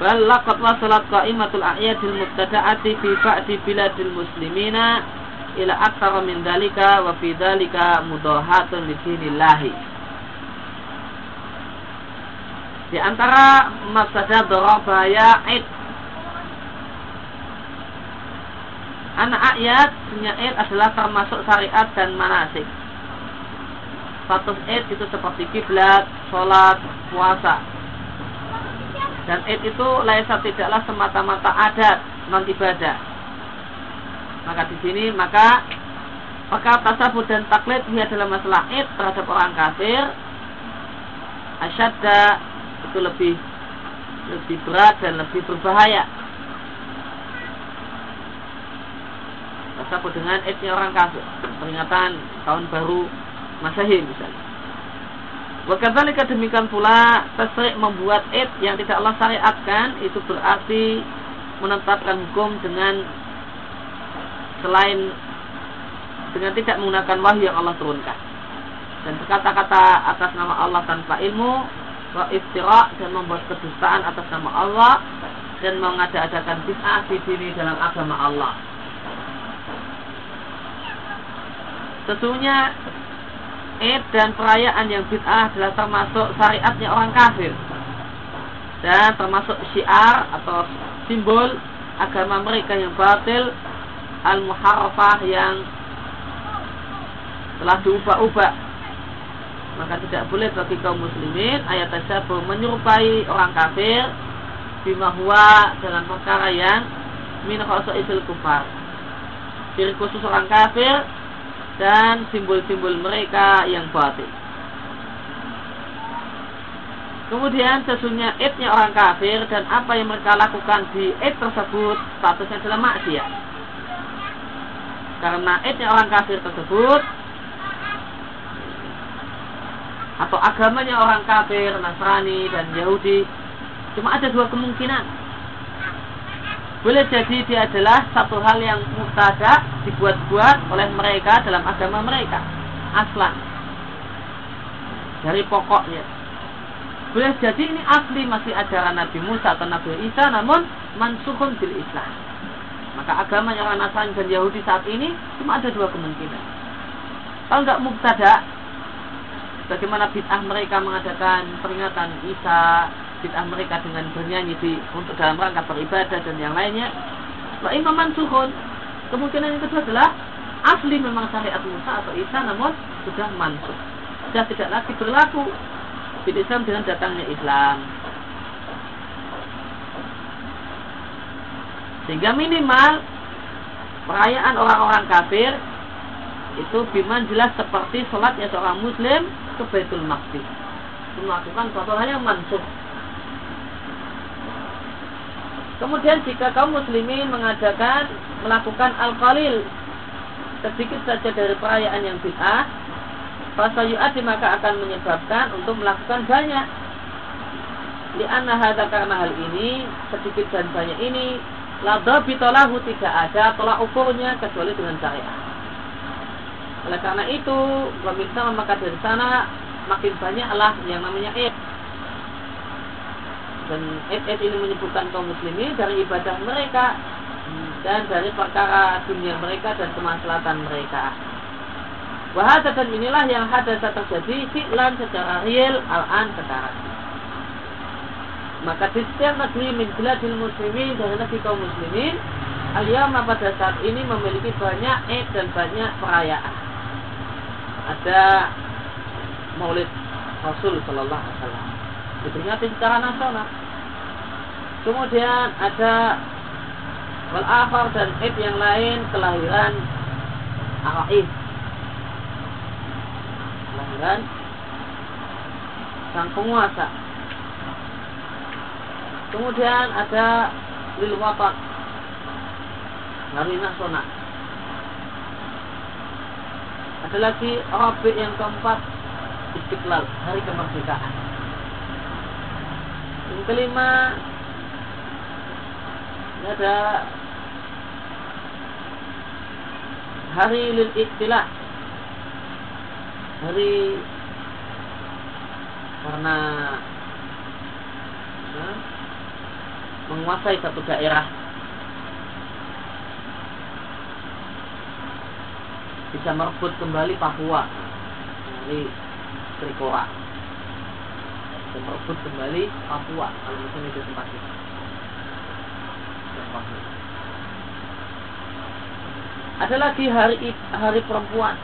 Speaker 2: بل لقد وصلت قائمة الأعياد المبتدعة في بعض بلاد المسلمين ila aktsara min dalika wa fi dzalika mudahatun lidinillahi. Di antara masada dorobaya ya'id anak ayat punya ayat adalah termasuk syariat dan manasik. Status ayat itu seperti kiblat, sholat, puasa. Dan ayat itu laisa tidaklah semata-mata adat non ibadah. Maka di sini maka maka tasabut dan taklid ini adalah masalah id terhadap orang kafir. Asyadda itu lebih lebih berat dan lebih berbahaya. Tersebut dengan idnya orang kafir. Peringatan tahun baru Masehi misalnya. Wakadzalika demikian pula tasrik membuat id yang tidak Allah syariatkan itu berarti menetapkan hukum dengan selain dengan tidak menggunakan wahyu yang Allah turunkan dan berkata-kata atas nama Allah tanpa ilmu wa dan membuat kedustaan atas nama Allah dan mengada-adakan bid'ah di sini dalam agama Allah. Sesungguhnya Eid dan perayaan yang bid'ah adalah termasuk syariatnya orang kafir dan termasuk syiar atau simbol agama mereka yang batil al-muharrafah yang telah diubah-ubah. Maka tidak boleh bagi kaum muslimin ayat tersebut menyerupai orang kafir bima huwa dengan perkara yang min isil kufar. Ciri khusus orang kafir dan simbol-simbol mereka yang batil. Kemudian sesungguhnya idnya orang kafir dan apa yang mereka lakukan di id tersebut statusnya adalah maksiat. Karena idnya orang kafir tersebut atau agamanya orang kafir, Nasrani dan Yahudi cuma ada dua kemungkinan. Boleh jadi dia adalah satu hal yang mutada dibuat-buat oleh mereka dalam agama mereka aslan dari pokoknya boleh jadi ini asli masih ajaran Nabi Musa atau Nabi Isa namun mansuhun bil Islam. Maka agamanya orang Nasrani dan Yahudi saat ini cuma ada dua kemungkinan. Kalau nggak mubtada, bagaimana bid'ah mereka mengadakan peringatan Isa, bid'ah mereka dengan bernyanyi di untuk dalam rangka beribadah dan yang lainnya. Wa imam mansuhun. Kemungkinan yang kedua adalah asli memang syariat Musa atau Isa namun sudah mansuh. Sudah tidak lagi berlaku bil Islam dengan datangnya Islam. Sehingga minimal perayaan orang-orang kafir itu biman jelas seperti sholatnya seorang muslim ke Baitul Maqdis. Melakukan suatu hal yang mansuh. Kemudian jika kaum muslimin mengadakan melakukan al-qalil sedikit saja dari perayaan yang bid'ah Fasayu'ati maka akan menyebabkan untuk melakukan banyak. Di karena hal ini sedikit dan banyak ini lada bitolahu tidak ada tolak ukurnya kecuali dengan syariat. Oleh karena itu, pemirsa maka dari sana makin banyaklah yang namanya id. Dan id ini menyebutkan kaum muslimin dari ibadah mereka dan dari perkara dunia mereka dan kemaslahatan mereka. Wahada dan inilah yang hadasa terjadi fi'lan secara real al-an sekarang. Maka di setiap negeri min biladil muslimin dari negeri kaum muslimin Aliyama pada saat ini memiliki banyak id dan banyak perayaan. Ada Maulid Rasul Sallallahu Alaihi Wasallam diperingati secara nasional. Kemudian ada wal dan id yang lain kelahiran Araif kelahiran sang penguasa. Kemudian ada lil watan hari nasional. Ada lagi Rabi yang keempat Istiqlal, hari kemerdekaan. Yang kelima ada hari lil istilah hari karena menguasai satu daerah. Bisa merebut kembali Papua. Dari Trikora bisa merebut kembali Papua kalau misalnya itu tempatnya ada lagi hari hari perempuan.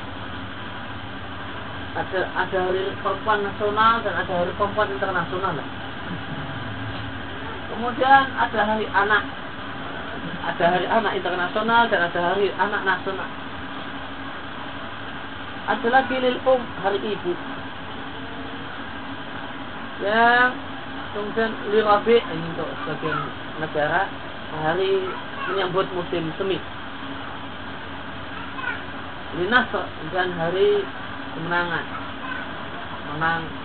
Speaker 2: Ada ada hari perempuan nasional dan ada hari perempuan internasional kemudian ada hari anak. Ada hari anak internasional dan ada hari anak nasional. Ada lagi lil um hari ibu. Yang kemudian lirabi ini untuk sebagian negara hari menyambut musim semi. Linasr dan hari kemenangan. Menang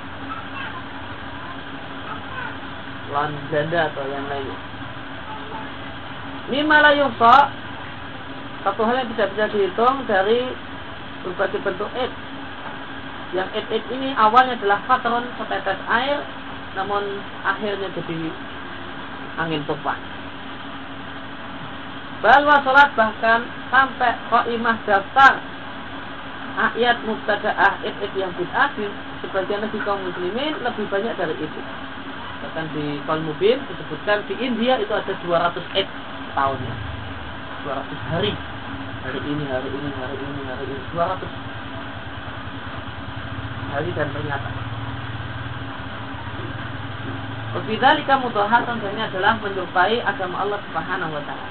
Speaker 2: lawan Belanda atau yang lain. Mimma la satu hal yang tidak bisa dihitung dari berbagai bentuk id yang id id ini awalnya adalah patron setetes air namun akhirnya jadi angin tufan Balwa sholat bahkan sampai imah daftar ayat mubtada'ah id id yang bid'ah sebagian negeri kaum muslimin lebih banyak dari itu bahkan di kaum Mubin disebutkan di India itu ada 200 X tahunnya. 200 hari. Hari ini hari ini hari ini hari ini. 200 hari dan pernyataan Wabidhalika mudahatan dan ini adalah menyerupai agama Allah Subhanahu wa taala.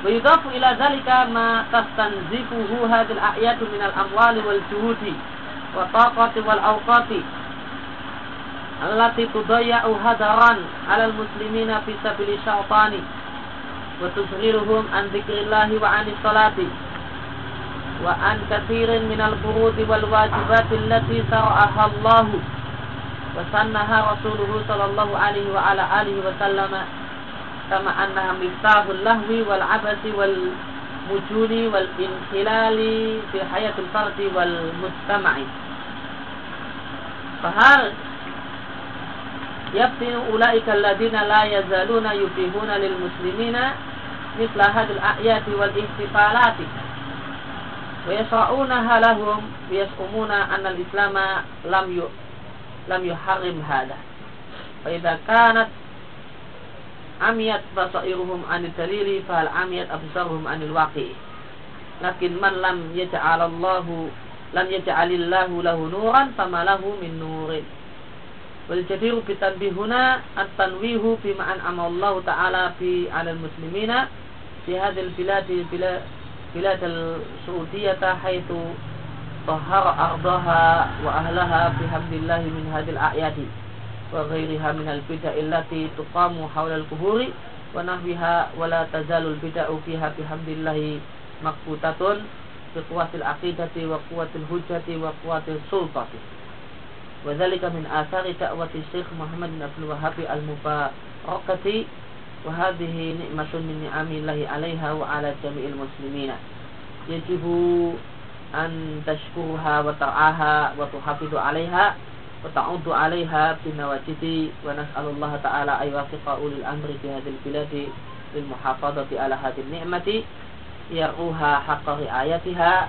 Speaker 2: Wa ila dalika ma tastanzifuhu hadil al-ayatu min al-amwal wal juhudi. والطاقة والأوقات التي تضيع هدرا على المسلمين في سبيل الشيطان وتشغلهم عن ذكر الله وعن الصلاة وعن كثير من الفروض والواجبات التي شرعها الله وسنها رسوله صلى الله عليه وعلى آله وسلم kama annaha miftahul lahwi wal abasi wal mujuni wal inhilali fi hayatul fardi wal mujtama'i. Fahal? Yabtinu ulaika alladhina la yazaluna yufihuna lil muslimina mithla hadhihi al-a'yati wal ihtifalati. Wa yasra'unaha lahum yas'umuna anna al-islama lam yu lam yuharrim hadha. Fa idza kanat amiyat basairuhum anil dalili fahal amiyat absaruhum anil waqi lakin man lam yaj'alallahu lam yaj'alillahu lahu nuran fama lahu min nurin wal jadiru bitanbihuna at-tanwihu fi ma'an amallahu ta'ala fi 'alal muslimina fi hadhil biladi bilad al-saudiyata haitsu tahara ardaha wa ahlaha bihamdillahi min hadhil a'yadi وغيرها من البدع التي تقام حول القبور ونحوها ولا تزال البدع فيها بحمد الله مقبوطة بقوة العقيدة وقوة الهجة وقوة السلطة. وذلك من آثار دعوة الشيخ محمد بن عبد الوهاب المباركة. وهذه نعمة من نعم الله عليها وعلى جميع المسلمين. يجب أن تشكرها وترعاها وتحافظ عليها. وتعود عليها بالنواجذ ونسأل الله تعالى أن يوفق أولي الأمر في هذه البلاد للمحافظة على هذه النعمة يرعوها حق رعايتها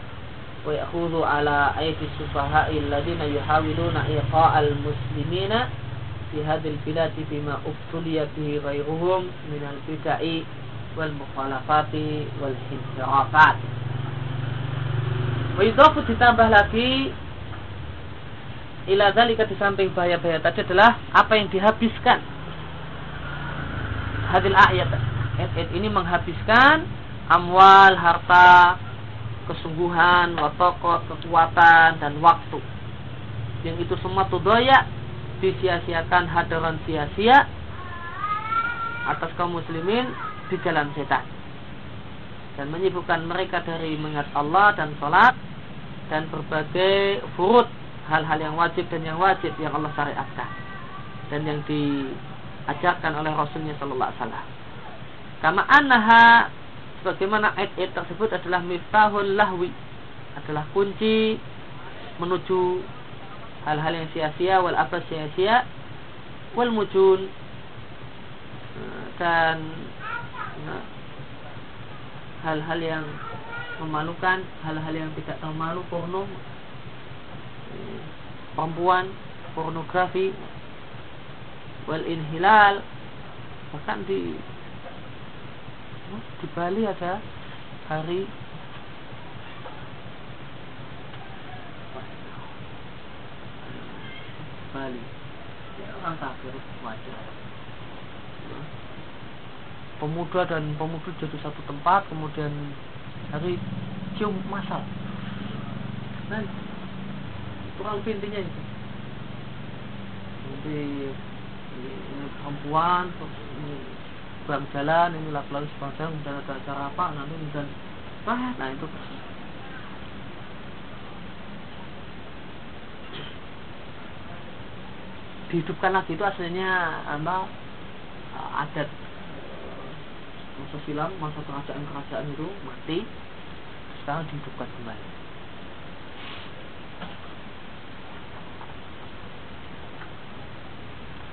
Speaker 2: ويأخذوا على أيدي السفهاء الذين يحاولون إيقاع المسلمين في هذه البلاد بما أبتلي به غيرهم من البدع والمخالفات والانحرافات. ويضاف ditambah lagi ila dzalika di samping bahaya-bahaya tadi adalah apa yang dihabiskan. Hadil ayat ayat ini menghabiskan amwal, harta, kesungguhan, watokot, kekuatan dan waktu. Yang itu semua tudaya disia-siakan hadaran sia-sia atas kaum muslimin di jalan setan dan menyibukkan mereka dari mengingat Allah dan sholat dan berbagai furud hal-hal yang wajib dan yang wajib yang Allah syariatkan dan yang diajarkan oleh Rasulnya Sallallahu Alaihi Wasallam. Kama annaha sebagaimana ayat-ayat tersebut adalah miftahul lahwi adalah kunci menuju hal-hal yang sia-sia wal apa sia-sia wal mujun dan hal-hal yang memalukan, hal-hal yang tidak tahu malu, porno, perempuan pornografi wal inhilal bahkan di di Bali ada hari Bali. Ya, orang kafir wajar. Pemuda dan pemudi jadi satu tempat kemudian hari cium masal. Nah kurang pintinya itu. Jadi ini, perempuan ini bang jalan ini laki-laki sebang jalan kemudian ada acara apa nanti kemudian ah, nah itu. Dihidupkan lagi itu aslinya apa adat. Masa silam masa kerajaan-kerajaan itu mati sekarang dihidupkan kembali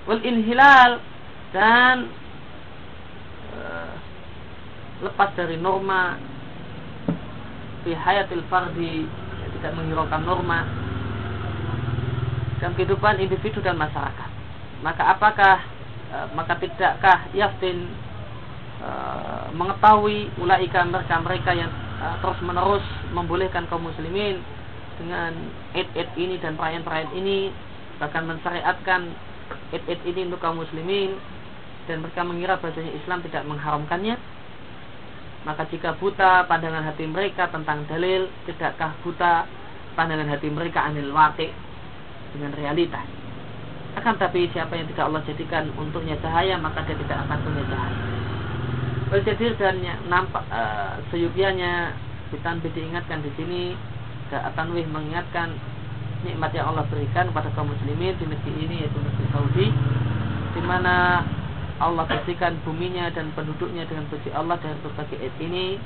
Speaker 2: wal inhilal. Dan uh, lepas dari norma fi hayatil fardi tidak menghiraukan norma dalam kehidupan individu dan masyarakat. Maka apakah uh, maka tidakkah yaftin uh, mengetahui ulaika mereka mereka yang terus menerus membolehkan kaum muslimin dengan id-id ini dan perayaan-perayaan ini bahkan mensyariatkan id-id ini untuk kaum muslimin. Dan mereka mengira bahasanya Islam tidak mengharamkannya. Maka jika buta pandangan hati mereka tentang dalil tidakkah buta pandangan hati mereka anil wati dengan realitas akan tapi siapa yang tidak Allah jadikan untuknya cahaya maka dia tidak akan punya cahaya. Berjadir dan nampak uh, seyubianya kita diingatkan di sini akan wih mengingatkan nikmat yang Allah berikan kepada kaum muslimin di negeri ini yaitu negeri Saudi di mana Allah bersihkan buminya dan penduduknya dengan puji Allah dari berbagai ayat ini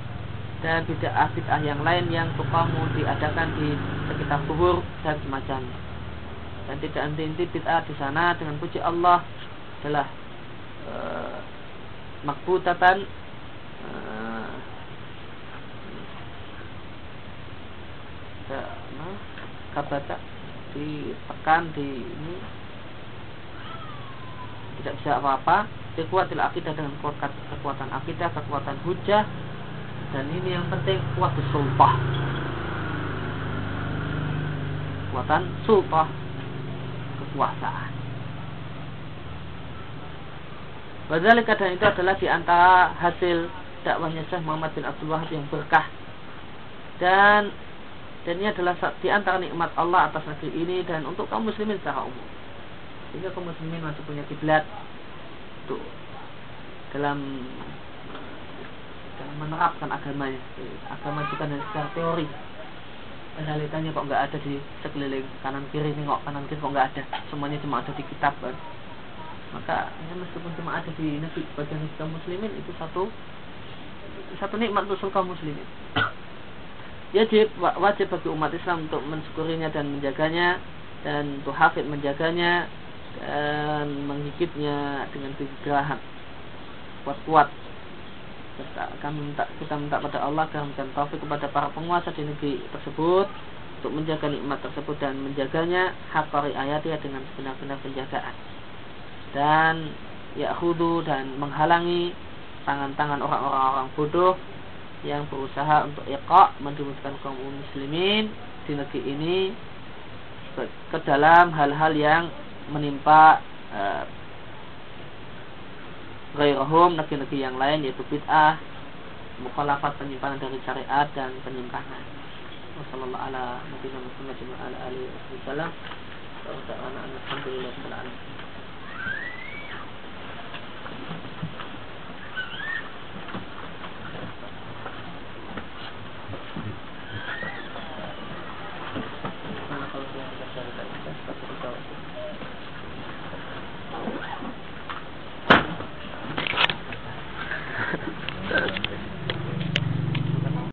Speaker 2: dan bid'ah bid'ah yang lain yang tukamu diadakan di sekitar kubur dan semacamnya. Dan tidak henti-henti bid'ah di sana dengan puji Allah adalah e, makbutatan e, kabata ditekan di ini. Tidak bisa apa-apa. Kekuatan akidah dengan kekuatan akidah kekuatan hujah. Dan ini yang penting kuat sultah kekuatan sultah kekuasaan. Wadhalika dan itu adalah di antara hasil dakwahnya Syekh Muhammad bin Abdul Wahab yang berkah. Dan dan ini adalah di antara nikmat Allah atas negeri ini dan untuk kaum muslimin secara umum. Sehingga kaum muslimin masih punya kiblat untuk dalam dalam menerapkan agamanya. Agama bukan hanya secara teori. Realitanya kok nggak ada di sekeliling kanan kiri ini kok kanan kiri kok nggak ada. Semuanya cuma ada di kitab kan. Maka ya meskipun cuma ada di negeri bagian kaum muslimin itu satu satu nikmat untuk kaum muslimin wajib wajib bagi umat Islam untuk mensyukurinya dan menjaganya dan untuk hafid menjaganya dan menghikitnya dengan kegerahan. Kuat-kuat kita kami minta kita minta pada Allah agar memberikan taufik kepada para penguasa di negeri tersebut untuk menjaga nikmat tersebut dan menjaganya hakari ayatnya dengan sebenar-benar penjagaan. Dan ya dan menghalangi tangan-tangan orang-orang bodoh yang berusaha untuk iqa mendudukan kaum muslimin di negeri ini ke dalam hal-hal yang menimpa uh, gairahum negeri-negeri yang lain yaitu bid'ah mukhalafat penyimpangan dari syariat dan penyimpangan. Wassalamualaikum ala nabiyina Muhammad wa ala alihi wasallam wa alhamdulillah